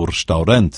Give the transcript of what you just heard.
o restaurante.